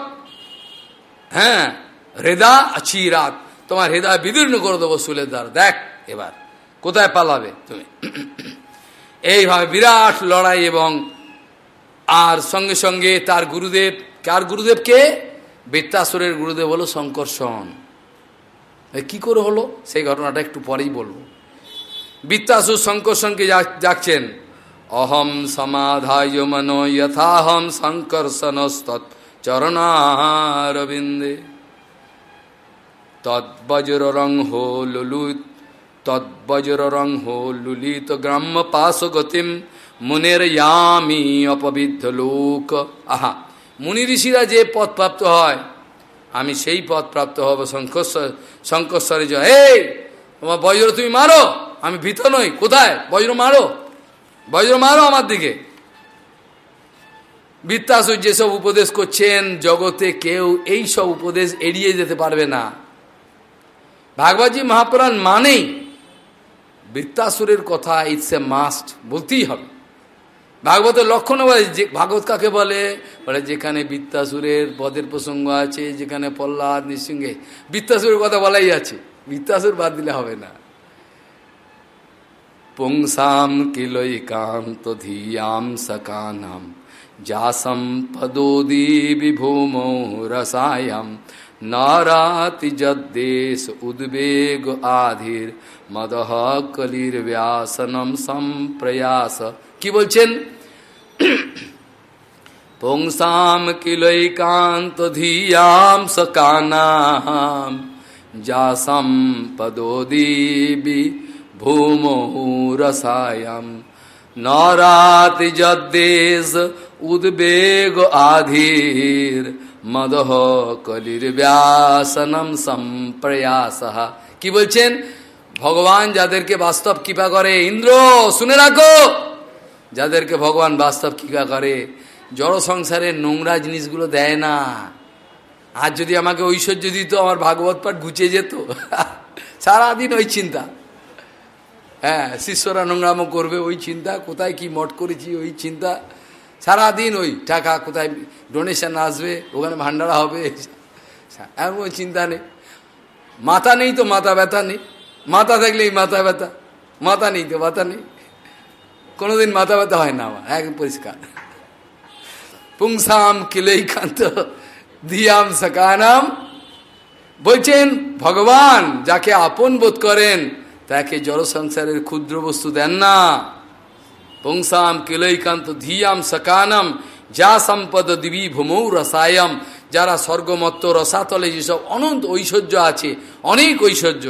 হ্যাঁ হৃদা চিরাত তোমার হৃদয় বিদীর্ণ করে দেবো সুলের দ্বারা। দেখ এবার। কোথায় পালাবে তুমি? এইভাবে বিরাট লড়াই এবং আর সঙ্গে সঙ্গে তার গুরুদেব, কার গুরুদেবকে বৃত্তাসুরের গুরুদেব হলো শঙ্কর্ষণ কি করে হলো? সেই ঘটনাটা একটু পরেই বলব। বৃত্তাসুর শঙ্কর্ষণকে যাচ্ছেন অহম সমাধায় মনো যথাহম শঙ্কর্ষণস্তৎ চরণারবিন্দে। রং হো লুলুত তদ্বজ্র রং হো লুলিত গ্রাম্য পাশ গতিম মুনের ইয়ামি অপবিদ্ধ লোক। আহা, মুনি ঋষিরা যে পথ প্রাপ্ত হয়, আমি সেই পথ প্রাপ্ত হব শঙ্কর শঙ্করস্বরে জয় এই, তোমার বজ্র তুমি মারো, আমি ভীত নই, কোথায়? বজ্র মারো বজ্র মারো আমার দিকে। বৃত্তাসুর যেসব উপদেশ করছেন, জগতে কেউ এই সব উপদেশ এড়িয়ে যেতে পারবে না। ভাগবতী মহাপুরাণ মানেই বৃত্তাসুরের কথা ইটস এ মাস্ট বলতেই হবে। ভাগবতের লক্ষণ বলে যে, ভাগবত কাকে বলে? বলে যেখানে বৃত্তাসুরের পদের প্রসঙ্গ আছে, যেখানে পল্লাদ নৃসিংহে, বৃত্তাসুরের কথা বলাই আছে। বৃত্তাসুর বাদ দিলে হবে না। পুংসাম কিলৈকান্ত ধিয়াম সকানাম, যাসম পদোদি বিভূমো রসায়াম নারাতি যদ্দেশ উদ্বেগ আধির মদহ কলির ব্যাসনম সম্প্রয়াস কি বলছেন পুংসাম কিলৈকান্ত ধিয়াম সকানাম যাসম পদোদীবি ভূমরসায়াম নরাতি যদ্দেশ উদ্বেগ আধীর মদহ কলির ব্যাসনম সম্প্রয়াস। কি বলছেন? ভগবান যাদেরকে বাস্তব কৃপা করে, ইন্দ্র, শুনে রাখো! যাদেরকে ভগবান বাস্তব কৃপা করে, জড় সংসারের নোংরা জিনিসগুলো দেয় না। আর যদি আমাকে ঐশ্বর্য দিত, আমার ভাগবত পাঠ ঘুচিয়ে যেত। সারাদিন ওই চিন্তা। হ্যাঁ শিষ্যরা নোংরামো করবে, ওই চিন্তা, কোথায় কি মঠ করেছি, ওই চিন্তা। সারাদিন ওই টাকা কোথায় ডোনেশন আসবে, ওখানে ভান্ডারা হবে। এমন চিন্তা নেই। মাথা নেই তো, মাথা ব্যথা নেই। মাথা থাকলেই মাথা ব্যথা। মাথা নেই তো, মাথা নেই। কোনোদিন মাথা ব্যথা হয় না আমার, একদম পরিষ্কার। পুংসাম কিলৈকান্ত দিয়াম সকানাম। বলছেন, ভগবান যাকে আপন বোধ করেন, তাকে জড় সংসারের ক্ষুদ্র বস্তু দেন না। পুংসাম কিলৈকান্ত ধিয়াম সকানম যা সম্পদ দিবি ভূমৌ রসায়ম যারা স্বর্গমত্ত রসাতলে যেসব অনন্ত ঐশ্বর্য আছে অনেক ঐশ্বর্য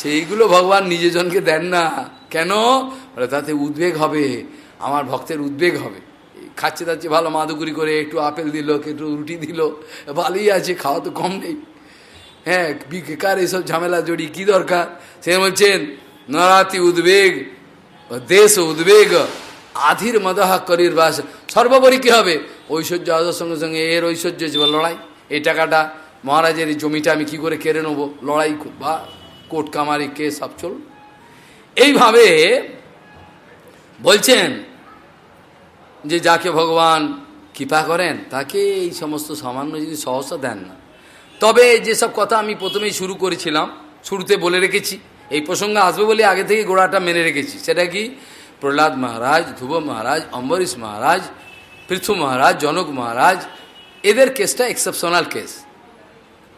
সেইগুলো ভগবান নিজেজনকে দেন না কেন তাতে উদ্বেগ হবে আমার ভক্তের উদ্বেগ হবে। খাচ্ছে দাচ্ছে ভালো মাদুগুরি করে, একটু আপেল দিল, একটু রুটি দিল, ভালোই আছে, খাওয়া তো কম নেই। হ্যাঁ বেকার এইসব ঝামেলা জড়ি, কি দরকার? সে বলছেন, নরাতি উদ্বেগ দেশ উদ্বেগ, আধির মদাহা করির বাস। সর্বোপরি কি হবে? ঐশ্বর্য আসার সঙ্গে সঙ্গে এর ঐশ্বর্য লড়াই। এই টাকাটা মহারাজের এই জমিটা আমি কি করে কেড়ে নেব? লড়াই বা কোর্ট কামারি কে সব চল এইভাবে বলছেন যে যাকে ভগবান কৃপা করেন, তাকে এই সমস্ত সামান্য যদি সহসা দেন না। তবে যেসব কথা আমি প্রথমেই শুরু করেছিলাম, শুরুতে বলে রেখেছি এই প্রসঙ্গে আসবে বলে আগে থেকে গোড়াটা মেনে রেখেছি। সেটা কি? প্রহ্লাদ মহারাজ, ধ্রুব মহারাজ, অম্বরীশ মহারাজ, পৃথু মহারাজ, জনক মহারাজ, এদের কেসটা এক্সেপশনাল কেস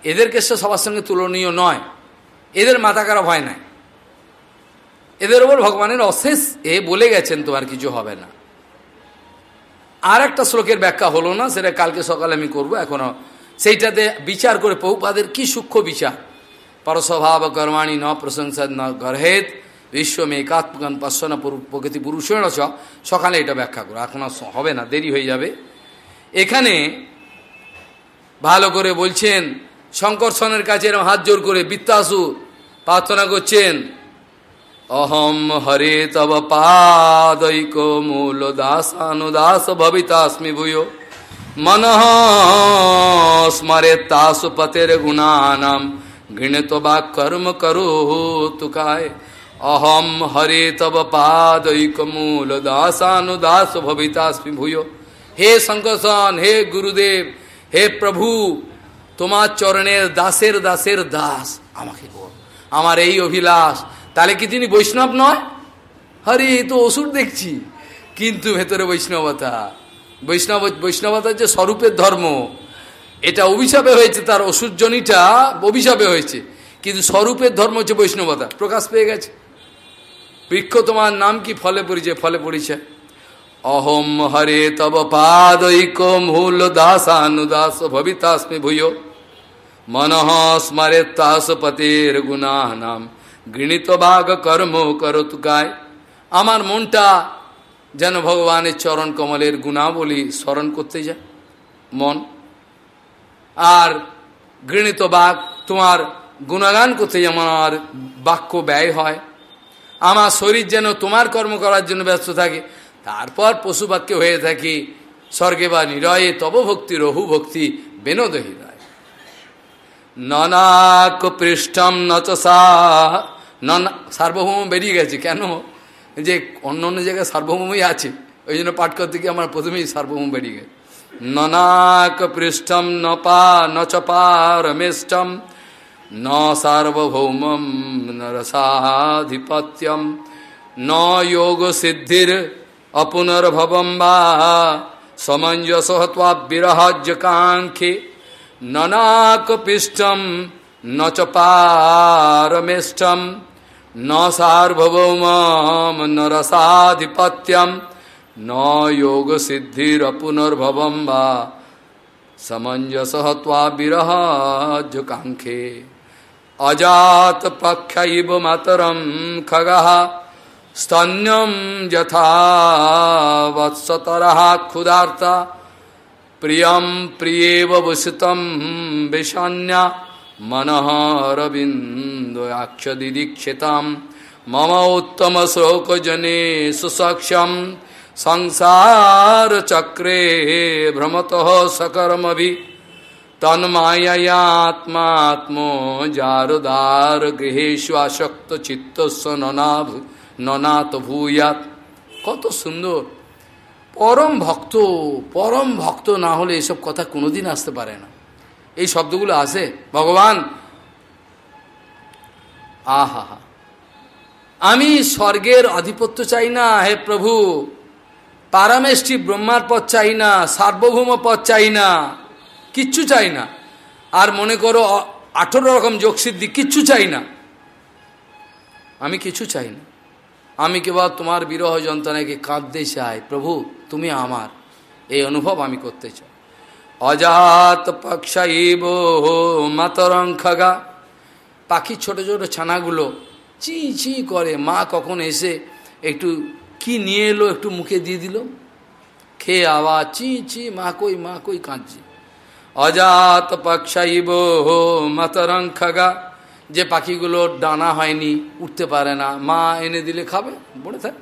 এদের কেসটা সবার সঙ্গে তুলনীয় নয়। এদের মাথা খারাপ হয় নাই। এদের ওপর ভগবানের অশেষ এ বলে গেছেন তোমার কিছু হবে না। আর একটা শ্লোকের ব্যাখ্যা হলো না, সেটা কালকে সকালে আমি করব। এখনও সেইটাতে বিচার করে পৌপাদের কি সূক্ষ্ম বিচার? পরস্বভাব কর্মাণী ন প্রশংসা ন গর্হেদ বিশ্বম একাত্মকন পশ্বন প্রকৃতি পুরুষের চ সকালে এটা ব্যাখ্যা করো। এখন হবে না, দেরি হয়ে যাবে। এখানে ভালো করে বলছেন শঙ্করসনের কাছে এরকম হাত জোর করে বিত্তাসু প্রার্থনা করছেন, অহম হরে তব পাদৈক মূল দাসানুদাস ভবিতাস্মি ভূয়। মন স্মরে তাসু পতের গুণানাম ঘৃণিত বা কর্ম করো তুকায় অহম হরে তব পাদৈক মূল দাসানুদাস ভবিতাস্মি ভূয়। হে শঙ্করসন হে গুরুদেব, হে প্রভু, তোমার চরণের দাসের দাসের দাস আমাকে বল। আমার এই অভিলাষ, তাহলে কি তিনি বৈষ্ণব নয়? হরে, তো অসুর দেখছি। কিন্তু ভেতরে বৈষ্ণবতা। বৈষ্ণব বৈষ্ণবতার যে স্বরূপের ধর্ম। এটা অভিশাপে হয়েছে, তার অসুরজনীটা অভিশাপে হয়েছে। কিন্তু স্বরূপের ধর্ম হচ্ছে বৈষ্ণবতা। প্রকাশ পেয়ে গেছে। বৃক্ষ তোমার নাম কি? ফলে পরিচয় ফলে পরিচয়। অহম হরে তব পাদৈক মূল দাসানুদাস ভবিতাস্মি ভূয়। মনঃ স্মরে তাস পতের গুণা নাম। গৃণিত বাঘ কর্ম করতু গায়। আমার মনটা যেন ভগবানের চরণ কমলের গুণাবলী স্মরণ করতে যায়। মন আর ঘৃণিত বাঘ তোমার গুণগান করতে যেমন আমার বাক্য ব্যয় হয়। আমার শরীর যেন তোমার কর্ম করার জন্য ব্যস্ত থাকে, তারপর পশুবাক্য হয়ে থাকি, স্বর্গে বা নিরয়ে তব ভক্তি, রহু ভক্তি, বেনোদ হৃদয়। ননাক পৃষ্ঠম নচসা, ননা, সার্বভৌম বেরিয়ে গেছে। কেন? যে অন্য অন্য জায়গায় সার্বভৌমই আছে, ওই জন্য পাঠ করতে গিয়ে আমার প্রথমেই সার্বভৌম বেরিয়ে গেছে। ননাক পৃষ্ঠম নপা নচপা রমেষ্টম ন সার্বভৌমম নরসাধিপত্যম ন যোগ সিদ্ধির অপুনর্ভবম বা সমঞ্জস বিরহজ্য কাঙ্ক্ষে ননাকপিষ্টম ন চ পারমেষ্টম ন সার্বভৌম ন রসাধিপত্যম ন যোগ সিদ্ধির পুনর্ভবম বা সমঞ্জস বিরহজ্য কাঙ্ক্ষে অজাত পক্ষইব মাতরম খগঃ স্তন্যম যথা বৎসতরः ক্ষুধার্তা প্রিয়ম প্রিয়েব বসিতম বিষণ্যা মনঃ রবীন্দ্রাক্ষদিদীক্ষিতাম মম উত্তম শোকজনে সুসক্ষম সংসার চক্রে ভ্রমত সকর্মভি তন্মায়াত্মাত্মো জারদার গৃহেশু আসক্ত চিত্তস্ব ননাভ ননাত ভূয়াত কত সুন্দর। পরম ভক্ত পরম ভক্ত না হলে এসব কথা কোনোদিন আসতে পারে না। এই শব্দগুলো আসে ভগবান, আহা আমি স্বর্গের আধিপত্য চাই না, হে প্রভু। পারামেষ্টি ব্রহ্মার পথ চাই না, সার্বভৌম পথ চাই না, কিচ্ছু চাই না। আর মনে করো আঠেরো রকম যোগসিদ্ধি, কিচ্ছু চাই না। আমি কিছু চাই না। আমি কেবল তোমার বিরহ যন্ত্রণাকে কাঁদতে চাই। প্রভু, তুমি আমার। এই অনুভব আমি করতে চাই। অজাত পক্ষাইব মাতরং খগা পাখি ছোট ছোট ছানাগুলো চি চি করে মা কখন এসে একটু কি নিয়ে এলো, একটু মুখে দিয়ে দিল। খেয়ে আওয়াজ চি চি, মা কই মা কই, কাঁদছি। অজাত পক্ষাইব মাতরং খাগা যে পাখিগুলো ডানা হয়নি, উঠতে পারে না। মা এনে দিলে খাবে, বলে থাক।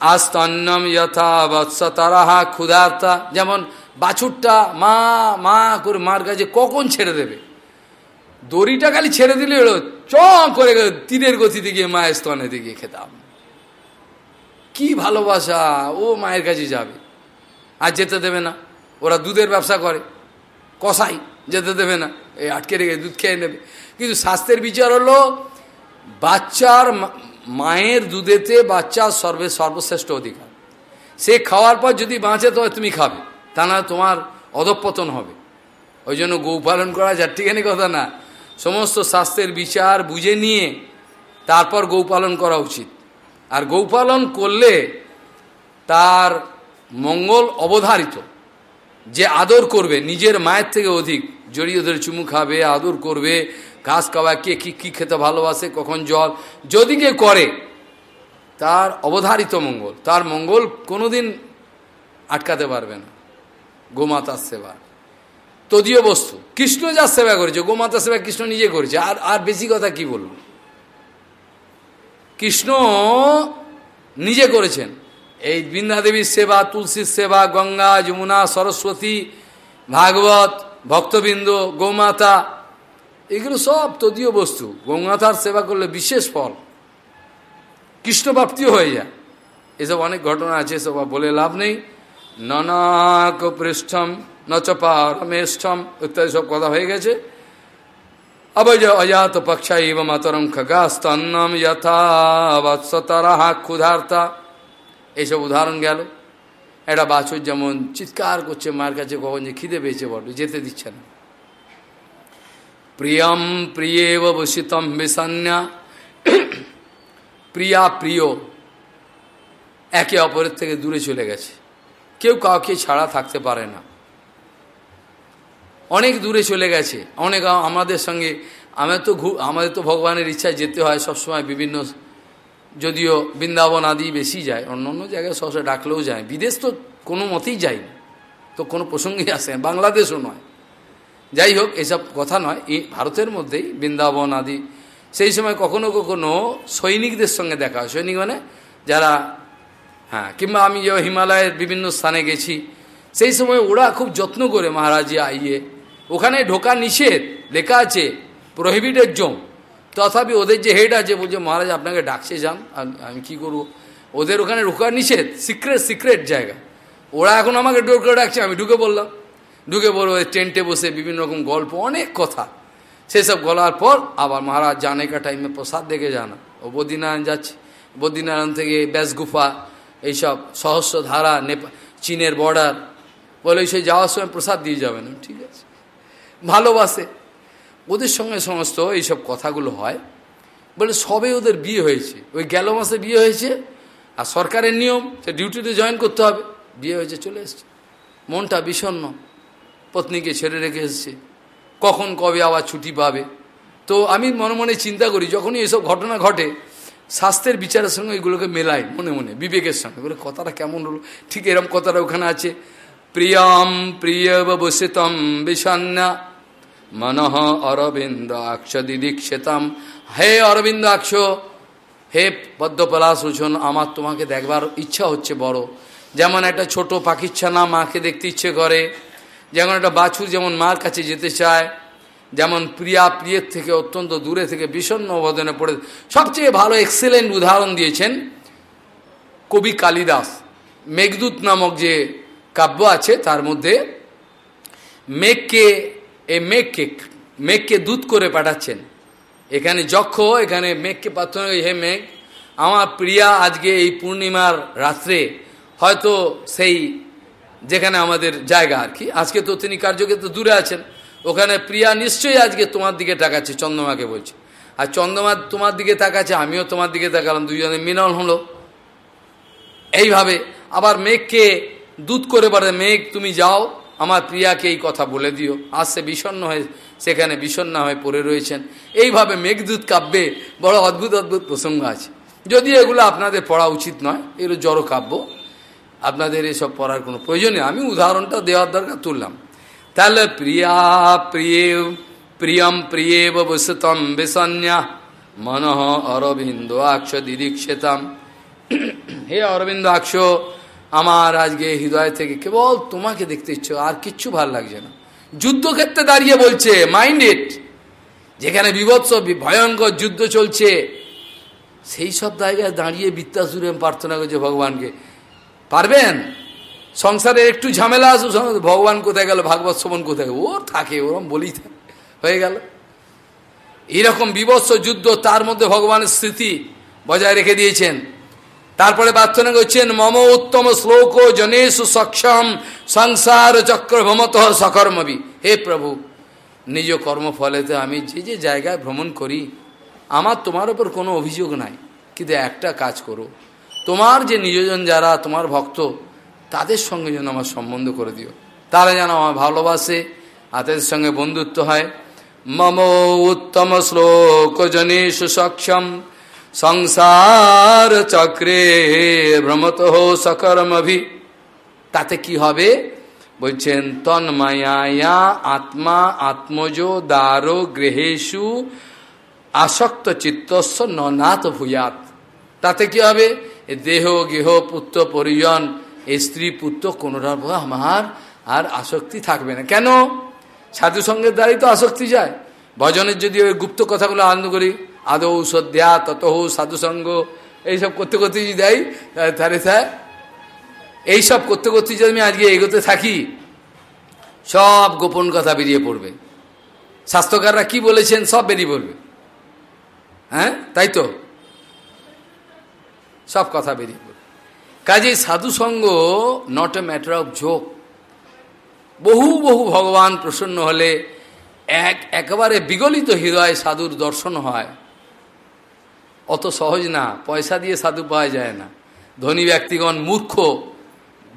আস্তন্নম যথা বৎস তারাহা ক্ষুধার্তা, যেমন বাছুরটা মা মা করে মার কাছে কখন ছেড়ে দেবে? দড়িটা খালি ছেড়ে দিলে এলো, চ করে তীরের গতিতে গিয়ে মায়ের স্তনে গিয়ে খেতাম। কি ভালোবাসা? ও মায়ের কাছে যাবে। আর যেতে দেবে না। ওরা দুধের ব্যবসা করে। কষাই, যেতে দেবে না। এই আটকে রেখে দুধ খেয়ে নেবে। কিন্তু স্বাস্থ্যের বিচার হলো, বাচ্চার মায়ের দুধেতে বাচ্চার সর্বে, সর্বশ্রেষ্ঠ অধিকার। সে খাওয়ার পর যদি বাঁচে, তবে তুমি খাবে। তা না তোমার অধপতন হবে। ওই জন্য গৌপালন করা চারটিখানি কথা না। সমস্ত স্বাস্থ্যের বিচার বুঝে নিয়ে, তারপর গৌপালন করা উচিত। আর গৌপালন করলে তার মঙ্গল অবধারিত। যে আদর করবে, নিজের মায়ের থেকে অধিক। জড়িয়ে ধরে চুমু খাবে, আদর করবে, ঘাস খাওয়া, কে কী কী খেতে ভালোবাসে, কখন জল, যদি কে করে, তার অবধারিত মঙ্গল। তার মঙ্গল কোনোদিন আটকাতে পারবে না। গোমাতার সেবা। তদীয় বস্তু, কৃষ্ণ যার সেবা করেছে, গোমাতার সেবা কৃষ্ণ নিজে করেছে। আর আর বেশি কথা কি বলব? কৃষ্ণ নিজে করেছেন। এই বৃন্দাদেবীর সেবা, তুলসীর সেবা, গঙ্গা, যমুনা, সরস্বতী, ভাগবত, ভক্তবৃন্দ, গৌমাতা, এগুলো সব তদীয় বস্তু। গৌমাতার সেবা করলে বিশেষ ফল। কৃষ্ণপ্রাপ্তিও হয়ে যায়। এসব অনেক ঘটনা আছে সব বলে লাভ নেই। ননাক পৃষ্ঠম, নচপারমেষ্ঠম, ইত্যাদি সব কথা হয়ে গেছে। অবজ অজাত পক্ষা ইব মাতরম খগাস্তন্নম যথা বৎসতারা ক্ষুধার্তা এইসব উদাহরণ গেল একটা বাছুর যেমন চিৎকার করছে মার কাছে কখন যে খিদে পেয়েছে বড় যেতে দিচ্ছে না প্রিয়ম প্রিয়েব বসিতম বিষন্যা প্রিয়া প্রিয় একে অপরের থেকে দূরে চলে গেছে কেউ কাউকে ছাড়া থাকতে পারে না অনেক দূরে চলে গেছে। অনেক আমাদের সঙ্গে আমার তো আমাদের তো ভগবানের ইচ্ছায় যেতে হয় সবসময় বিভিন্ন, যদিও বৃন্দাবন আদি বেশি যায়, অন্য অন্য জায়গায় সবসময় ডাকলেও যায়। বিদেশ তো কোনো মতেই যাই তো কোনো প্রসঙ্গে আসে বাংলাদেশও নয়। যাই হোক, এসব কথা নয়। এই ভারতের মধ্যেই বৃন্দাবন আদি, সেই সময় কখনো কখনো সৈনিকদের সঙ্গে দেখা হয়। সৈনিক মানে যারা হ্যাঁ কিংবা আমি যে হিমালয়ের বিভিন্ন স্থানে গেছি, সেই সময় ওরা খুব যত্ন করে মহারাজি আইয়ে ওখানে ঢোকা নিষেধ, লেখা আছে প্রহিবিটেড জোন তথাপি ওদের যে হেড আছে, বলছে, মহারাজ, আপনাকে ডাকছে, যান, আমি কি করব? ওদের ওখানে ঢোকা নিষেধ সিক্রেট সিক্রেট জায়গা। ওরা এখন আমাকে ঢোকে ডাকছে, আমি ঢুকে বললাম ঢুকে বলব টেন্টে বসে বিভিন্ন রকম গল্প, অনেক কথা। সেসব গলার পর আবার মহারাজ জানেকা টাইমে প্রসাদ দেখে জানা ও বদ্রীনারায়ণ যাচ্ছে। বদ্রীনারায়ণ থেকে ব্যাসগুফা এইসব সহস্র ধারা নেপাল চীনের বর্ডার বলে সেই যাওয়ার সময় প্রসাদ দিয়ে যাবেন ঠিক আছে। ভালোবাসে। ওদের সঙ্গে সমস্ত এইসব কথাগুলো হয়। বলে সবে ওদের বিয়ে হয়েছে। ওই গেল মাসে বিয়ে হয়েছে আর সরকারের নিয়ম, সে ডিউটিতে জয়েন করতে হবে। বিয়ে হয়েছে, চলে এসছে। মনটা বিষণ্ন পত্নীকে ছেড়ে রেখে এসছে। কখন কবে আবার ছুটি পাবে? তো আমি মনে মনে চিন্তা করি, যখনই এসব ঘটনা ঘটে, স্বাস্থ্যের বিচারের সঙ্গে এগুলোকে মেলাই মনে মনে, বিবেকের সঙ্গে। বলে, কথাটা কেমন হলো? ঠিক এরম কথাটা ওখানে আছে। প্রিয়ম প্রিয় বসিতম বিষণ্যা মনহ অরবিন্দ আক্ষ দিদীক্ষেতাম। হে অরবিন্দ আক্ষ, হে পদ্মপলাশ রুচন আমার তোমাকে দেখবার ইচ্ছা হচ্ছে বড়। যেমন একটা ছোট পাখির ছানা মাকে দেখতে ইচ্ছে করে, যেমন একটা বাছুর যেমন মার কাছে যেতে চায়, যেমন প্রিয়া প্রিয়ের থেকে অত্যন্ত দূরে থেকে বিষণ্ন অবদানে পড়ে। সবচেয়ে ভালো এক্সেলেন্ট উদাহরণ দিয়েছেন কবি কালিদাস। মেঘদূত নামক যে কাব্য আছে, তার মধ্যে, মেঘকে এই মেঘকে মেঘকে দুধ করে পাঠাচ্ছেন। এখানে যক্ষ, এখানে মেঘকে প্রার্থনা হে মেঘ আমার প্রিয়া আজকে এই পূর্ণিমার রাত্রে হয়তো সেই যেখানে আমাদের জায়গা আর কি, আজকে তো তিনি কার্যক্ষেত্রে দূরে আছেন, ওখানে প্রিয়া নিশ্চয়ই আজকে তোমার দিকে তাকাচ্ছে, চন্দ্রমাকে বলছে। আর চন্দ্রমা তোমার দিকে তাকাচ্ছে, আমিও তোমার দিকে তাকালাম দুজনে মিলন হলো। এইভাবে আবার মেঘকে দুধ করে পারে মেঘ তুমি যাও আমার প্রিয়াকে এই কথা বলে দিও। আজ সে বিষণ্ন হয়ে, সেখানে বিষণ্ণ হয়ে পড়ে রয়েছেন। এইভাবে মেঘদূত কাব্যে বড় অদ্ভুত অদ্ভুত প্রসঙ্গ আছে। যদি এগুলো আপনাদের পড়া উচিত নয়, এগুলো জড় কাব্য। আপনাদের এসব পড়ার কোনো প্রয়োজন আমি উদাহরণটা দেওয়ার দরকার তুললাম। তাহলে প্রিয়া প্রিয়, প্রিয়ম প্রিয়ে বসতম বেসন্যা, মনঃ অরবিন্দ আক্ষ দিদিক্ষেতাম। হে অরবিন্দ আক্ষ আমার আজকে হৃদয় থেকে কেবল তোমাকে দেখতে ইচ্ছ, আর কিচ্ছু ভালো লাগছে না। যুদ্ধক্ষেত্রে দাঁড়িয়ে বলছে মাইন্ড ইট যেখানে বিভৎস, ভয়ঙ্কর যুদ্ধ চলছে, সেই সব জায়গায় দাঁড়িয়ে বিত্তাসুরে প্রার্থনা করছে ভগবানকে। পারবেন? সংসারে একটু ঝামেলা আসুক ভগবান কোথায় গেল, ভাগবত শ্রবণ কোথায় ও থাকে, ওরম বলি হয়ে গেল। এইরকম বিভৎস যুদ্ধ, তার মধ্যে ভগবানের স্মৃতি বজায় রেখে দিয়েছেন। তারপরে প্রার্থনা করছেন মম উত্তম শ্লোক জনেশু সক্ষম, সংসার চক্র ভ্রমত সকর্মবি। হে প্রভু, নিজ কর্মফলেতে আমি যে যে জায়গায় ভ্রমণ করি, আমার তোমার ওপর কোনো অভিযোগ নাই। কিন্তু একটা কাজ করো, তোমার যে নিজজন যারা, তোমার ভক্ত, তাদের সঙ্গে যেন আমার সম্বন্ধ করে দিও। তারা যেন আমার ভালোবাসে, আর তাদের সঙ্গে বন্ধুত্ব হয়। মম উত্তম শ্লোক জনেশু সক্ষম সংসার চক্রে ভ্রমত সকর্মভি। তাতে কি হবে? বলছেন তন্ময়া আত্মা আত্মজ দারো গৃহেশু আসক্ত চিত্তস্ব ননাথ ভূয়াত তাতে কি হবে? দেহ, গেহ, পুত্র, পরিজন স্ত্রী, পুত্র, কোনোটার আমার আর আসক্তি থাকবে না। কেন? সাধু সঙ্গের দ্বারাই তো আসক্তি যায়। ভজনের যদি ওই গুপ্ত কথাগুলো আনন্দ করি আদৌ সদ্যা ততহ সাধুসঙ্গ এইসব করতে করতে যদি দেয় তাহলে স্যার, এইসব করতে করতে যদি আমি আজকে এগোতে থাকি, সব গোপন কথা বেরিয়ে পড়বে। স্বাস্থ্যকাররা কি বলেছেন সব বেরিয়ে পড়বে। হ্যাঁ তাই তো? সব কথা বেরিয়ে পড়বে। কাজে সাধুসঙ্গ not a matter of joke বহু বহু ভগবান প্রসন্ন হলে এক একেবারে বিগলিত হৃদয় সাধুর দর্শন হয়। অত সহজ না, পয়সা দিয়ে সাধু পাওয়া যায় না। ধনী ব্যক্তিগণ মূর্খ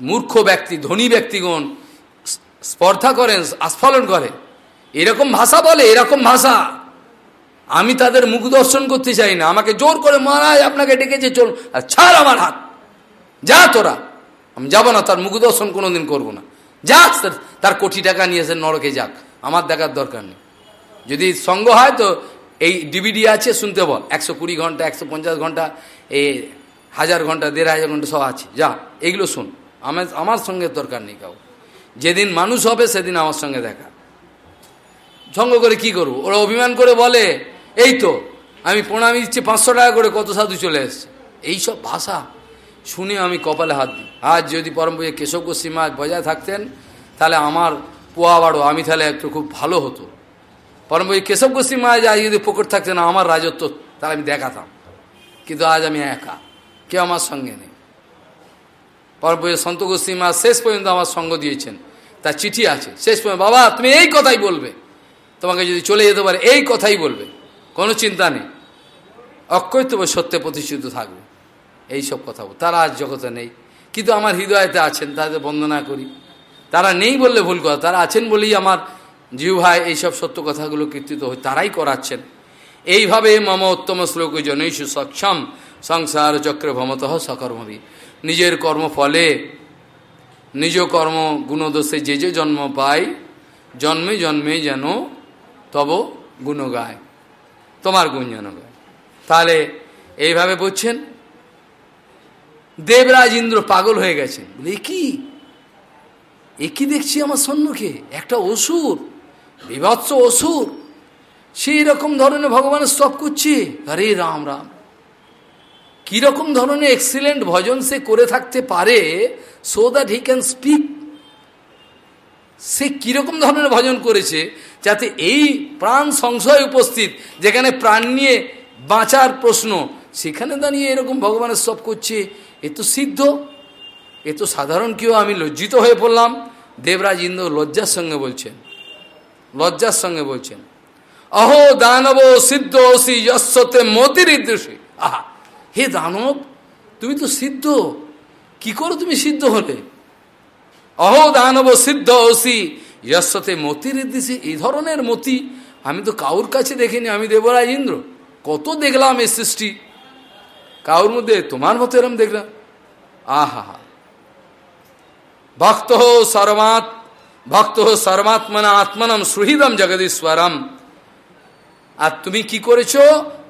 মূর্খ ব্যক্তি, ধনী ব্যক্তিগণ স্পর্ধা করেন, আস্ফলন করে। এরকম ভাষা বলে, এরকম ভাষা। আমি তাদের মুখ দর্শন করতে চাই না। আমাকে জোর করে, মহারাজ, আপনাকে ডেকেছে, চল, আর ছাড় আমার হাত। যা তোরা। আমি যাব না, তার মুখ দর্শন কোনোদিন করব না। যাক, তার কোটি টাকা নিয়েছে নরকে যাক। আমার দেখার দরকার নেই। যদি সঙ্গ হয় তো এই ডিভিডি আছে, শুনতে বল। একশো কুড়ি ঘণ্টা, একশো পঞ্চাশ ঘণ্টা, এই হাজার ঘণ্টা, দেড় হাজার ঘণ্টা সব আছে। যা এগুলো শুন। আমার আমার সঙ্গে দরকার নেই কাউ। যেদিন মানুষ হবে, সেদিন আমার সঙ্গে দেখা। সঙ্গ করে কি করব? ওরা অভিমান করে বলে, এই তো, আমি প্রণামি দিচ্ছি, পাঁচশো টাকা করে কত সাধু চলে এসছে। এইসব ভাষা শুনে আমি কপালে হাত দিই। আজ যদি পরম কেশব গোস্বী বজায় থাকতেন, তাহলে আমার পোয়া বাড়ো, আমি তাহলে একটু খুব ভালো হতো। পরম কেশব গোস্বী মহারাজ, আজ যদি পকট থাকতেন আমার রাজত্ব, তাহলে আমি দেখাতাম। কিন্তু আজ আমি একা, কেউ আমার সঙ্গে নেই। পরম সন্ত গোস্বী মা শেষ পর্যন্ত আমার সঙ্গ দিয়েছেন। তার চিঠি আছে। শেষ পর্যন্ত, বাবা, তুমি এই কথাই বলবে। তোমাকে যদি চলে যেতে পারে, এই কথাই বলবে। কোনো চিন্তা নেই। অক্ষয় তবে সত্যে প্রতিষ্ঠিত থাকবে। এই সব কথা তারা আজ জগতে নেই। কিন্তু আমার হৃদয়তে আছেন, তাদের বন্দনা করি। তারা নেই বললে ভুল কথা। তারা আছেন বলেই আমার জিউ ভাই, এইসব সত্য কথাগুলো কীর্তিত হয় তারাই করাচ্ছেন। এইভাবে মম উত্তম শ্লোক জনৈশু সক্ষম, সংসার চক্রে ভমত সকর্মবি। নিজের কর্মফলে, নিজ কর্ম গুণদোষে যে যে জন্ম পায়, জন্মে জন্মে যেন তব গুণ গায়। তোমার গুণ যেন তাহলে এইভাবে বুঝছেন দেবরাজ ইন্দ্র পাগল হয়ে গেছেন। বলে কি? দেখছি আমার সৈন্যকে একটা অসুর। বিভৎস অসুর। সেই রকম ধরনের ভগবানের স্তব করছে আরে রাম রাম। কীরকম ধরনের এক্সিলেন্ট ভজন সে করে থাকতে পারে so that he can speak সে কীরকম ধরনের ভজন করেছে, যাতে এই প্রাণ সংশয় উপস্থিত, যেখানে প্রাণ নিয়ে বাঁচার প্রশ্ন, সেখানে দাঁড়িয়ে এরকম ভগবানের সব করছে এ তো সিদ্ধ। এ তো সাধারণ কেউ আমি লজ্জিত হয়ে পড়লাম। দেবরাজ ইন্দ্র লজ্জার সঙ্গে বলছেন লজ্জার সঙ্গে বলছেন, অহো দানব সিদ্ধ অসি যশতে মতির দৃশ্যে আহা, হে দানব, তুমি তো সিদ্ধ, কি করে তুমি সিদ্ধ হলে? অহো দানব সিদ্ধ অসি যশতে মতির দৃশ্যে এই ধরনের মতি আমি তো কাউর কাছে দেখিনি, আমি দেবরাজ ইন্দ্র। কত দেখলাম এই সৃষ্টি। কাউর মধ্যে তোমার মতো এরম দেখলাম। আহা, ভক্ত সর্বাত ভক্ত সর্বাত্মনা আত্মনম সুহৃদম জগদীশ্বরম। আর তুমি কি করেছ?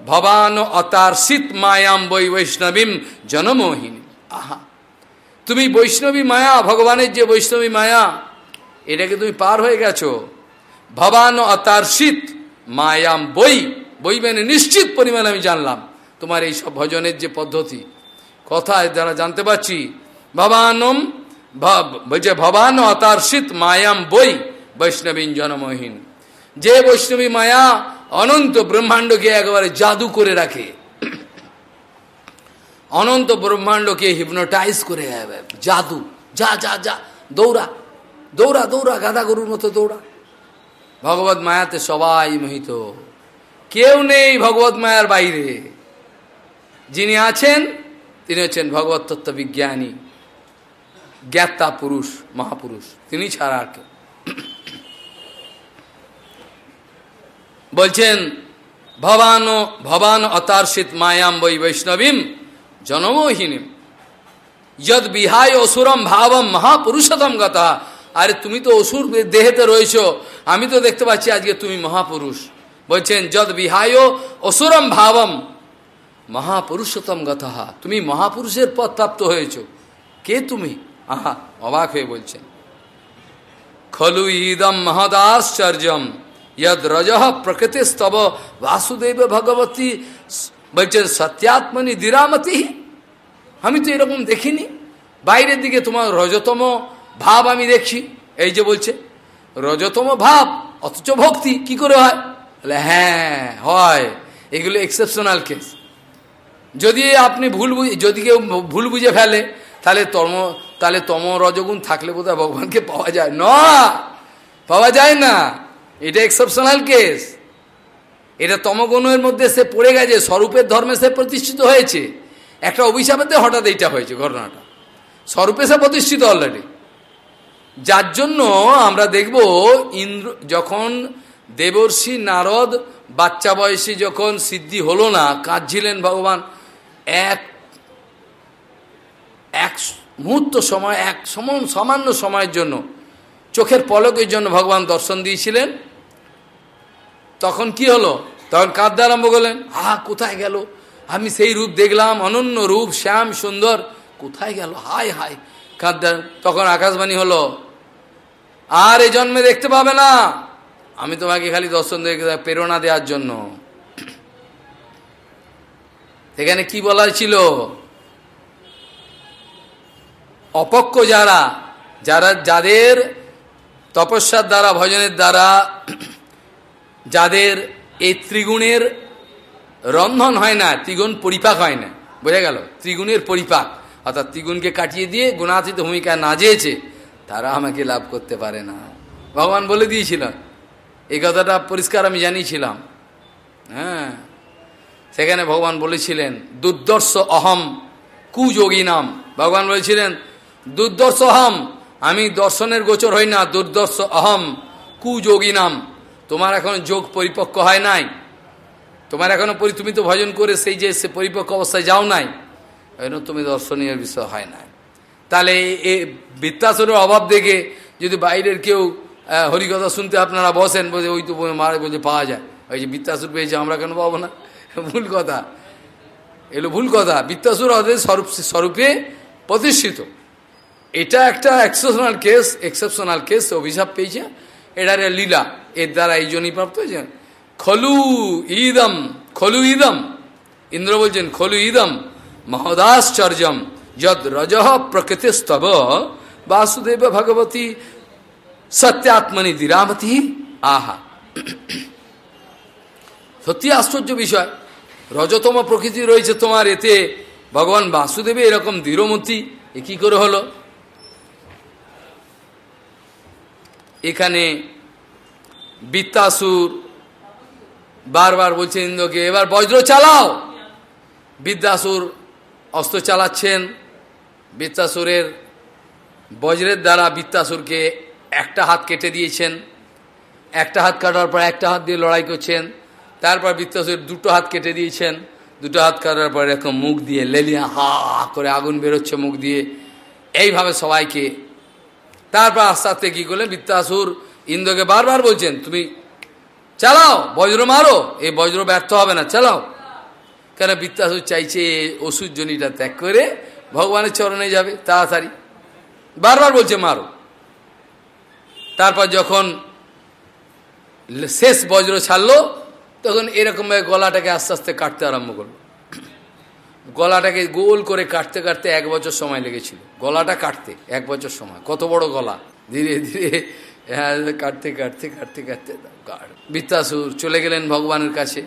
ভবান অতার শীত মায়াম বৈ বৈষ্ণবীম জনমোহিনী। আহা। তুমি বৈষ্ণবী মায়া, ভগবানের যে বৈষ্ণবী মায়া, এটাকে তুমি পার হয়ে গেছো। ভবান অতার শীত মায়াম বই বই মানে নিশ্চিত পরিমাণে আমি জানলাম। তোমার এই সব ভজনের যে পদ্ধতি। কথা দ্বারা জানতে পারছি। ভবানম বলছে ভবান অতার্ষিত মায়াম বই বৈষ্ণবীন জনমহীন। যে বৈষ্ণবী মায়া অনন্ত ব্রহ্মাণ্ডকে একেবারে জাদু করে রাখে, অনন্ত ব্রহ্মাণ্ডকে হিপনোটাইজ করে জাদু, যা যা যা, দৌড়া দৌড়া দৌড়া গাদা গরুর মতো দৌড়া। ভগবত মায়াতে সবাই মোহিত। কেউ নেই ভগবত মায়ার বাইরে। যিনি আছেন, তিনি হচ্ছেন ভগবত তত্ত্ব বিজ্ঞানী জ্ঞাতা পুরুষ, মহাপুরুষ। তিনি ছাড়া আর কেউ। বলছেন, ভবান ভবান অতার্ষিত মায়াম বৈ বৈষ্ণবীম, জনমোহিনীম। যদ বিহায় অসুরম ভাবম মহাপুরুষতম কথা আরে তুমি তো অসুর দেহেতে রয়েছ, আমি তো দেখতে পাচ্ছি আজকে তুমি মহাপুরুষ। বলছেন যদ বিহায় অসুরম ভাবম মহাপুরুষোত্তম গতহা। তুমি মহাপুরুষের পথ প্রাপ্ত হয়েছ। কে তুমি? আহা, অবাক হয়ে বলছেন। খলু ইদম মহদাশ্চর্যম, ইয়দ রজ প্রকৃতি স্তব বাসুদেব ভগবতী, বলছেন, সত্যাত্মনি দিরামতি, আমি তো এরকম দেখিনি। বাইরের দিকে তোমার রজতম ভাব আমি দেখছি এই যে বলছে, রজতম ভাব, অথচ ভক্তি, কি করে হয়? বলে হ্যাঁ হয়। এগুলো এক্সেপশনাল কেস যদি আপনি ভুল যদি কেউ ভুল বুঝে ফেলে, তাহলে তম তাহলে তম রজগুণ থাকলে বোধহয় ভগবানকে পাওয়া যায়। না, পাওয়া যায় না। এটা এক্সেপশনাল কেস এটা তমগুণের মধ্যে সে পড়ে গেছে স্বরূপের ধর্মে সে প্রতিষ্ঠিত হয়েছে। একটা অভিশাপেতে হঠাৎ এইটা হয়েছে ঘটনাটা। স্বরূপে সে প্রতিষ্ঠিত অলরেডি যার জন্য আমরা দেখব ইন্দ্র, যখন দেবর্ষি নারদ বাচ্চা বয়সী যখন সিদ্ধি হলো না, কাঁদছিলেন ভগবান। এক এক মুহূর্ত সময়, এক সমান সামান্য সময়ের জন্য, চোখের পলকের জন্য ভগবান দর্শন দিয়েছিলেন। তখন কি হলো? তখন কাঁদতে আরম্ভ করলেন আহা কোথায় গেল? আমি সেই রূপ দেখলাম, অনন্য রূপ, শ্যাম সুন্দর। কোথায় গেল? হায় হায়। কাঁদতে তখন আকাশবাণী হলো, আর এই জন্মে দেখতে পাবে না। আমি তোমাকে খালি দর্শন দেখে প্রেরণা দেওয়ার জন্য। এখানে কি বলা ছিল? অপক্ষ যারা যারা, যাদের তপস্যার দ্বারা, ভজনের দ্বারা, যাদের এই ত্রিগুণের রন্ধন হয় না, ত্রিগুণ পরিপাক হয় না, বোঝা গেল? ত্রিগুণের পরিপাক, অর্থাৎ ত্রিগুণকে কাটিয়ে দিয়ে গুণাতীত ভূমিকা না যেয়েছে তারা আমাকে লাভ করতে পারে না। ভগবান বলে দিয়েছিলেন, এই কথাটা পরিষ্কার আমি জানিয়েছিলাম। হ্যাঁ সেখানে ভগবান বলেছিলেন, দুর্দর্শ অহম কুযোগী নাম। ভগবান বলেছিলেন দুর্দর্শ অহম। আমি দর্শনের গোচর হই না, দুর্দর্শ অহম। কুযোগী নাম। তোমার এখন যোগ পরিপক্ক হয় নাই। তোমার এখনও তুমি তো ভজন করে সেই যে সে পরিপক্ক অবস্থায় যাও নাই এজন্য তুমি দর্শনীয় বিষয় হয় না তাহলে এ বৃত্তাসুরের অভাব দেখে যদি বাইরের কেউ হরিকথা শুনতে আপনারা বসেন, বলে ওই তো মারে বলছে পাওয়া যায়। ওই যে বৃত্তাসুর পেয়েছে, আমরা কেন পাবো না? ভুল কথা। এলো ভুল কথা। বৃত্তাসুর ওদের স্বরূপ স্বরূপে প্রতিষ্ঠিত। এটা একটা এক্সেপশনাল কেস এক্সেপশনাল কেস অভিশাপ পেয়েছে। এটার লীলা। এর দ্বারা এই জন্যই প্রাপ্ত হয়েছে। খলু ইদম খলু ইদম ইন্দ্র বলছেন, খলু ইদম মহদাশ্চর্যম যদ রজ প্রকৃতিস্তব, বাসুদেব ভগবতী সত্যাত্মনি দিরামতি। আহা। সত্যি আশ্চর্য বিষয়। রজতম প্রকৃতি রয়েছে তোমার, এতে ভগবান বাসুদেবে এরকম দৃঢ়মতি এ কি করে হলো? এখানে বিত্তাসুর বারবার বলছেন, ইন্দ্রকে এবার বজ্র চালাও। বিদ্যাসুর অস্ত্র চালাচ্ছেন। বিত্তাসুরের বজ্রের দ্বারা বিত্তাসুরকে একটা হাত কেটে দিয়েছেন। একটা হাত কাটার পর একটা হাত দিয়ে লড়াই করছেন। তারপর বিত্তাসুর দুটো হাত কেটে দিয়েছেন। দুটো হাত কাটার পর এরকম মুখ দিয়ে লেলিয়া হা করে আগুন বেরোচ্ছে মুখ দিয়ে। এইভাবে সবাইকে তারপর আস্তে আস্তে কী করলেন? বৃত্তাসুর ইন্দ্রকে বারবার বলছেন, তুমি চালাও, বজ্র মারো, এই বজ্র ব্যর্থ হবে না, চালাও। কেন বৃত্তাসুর চাইছে ওষুধ জনিটা ত্যাগ করে ভগবানের চরণে যাবে, তাড়াতাড়ি। বারবার বলছে, মারো। তারপর যখন শেষ বজ্র ছাড়লো, তখন এরকমভাবে গলাটাকে আস্তে আস্তে কাটতে আরম্ভ করল। গলাটাকে গোল করে কাটতে কাটতে এক বছর সময় লেগেছিল। গলাটা কাটতে এক বছর সময়। কত বড় গলা। ধীরে ধীরে হ্যাঁ, কাটতে কাটতে কাটতে কাটতে। বৃত্তাসুর চলে গেলেন ভগবানের কাছে।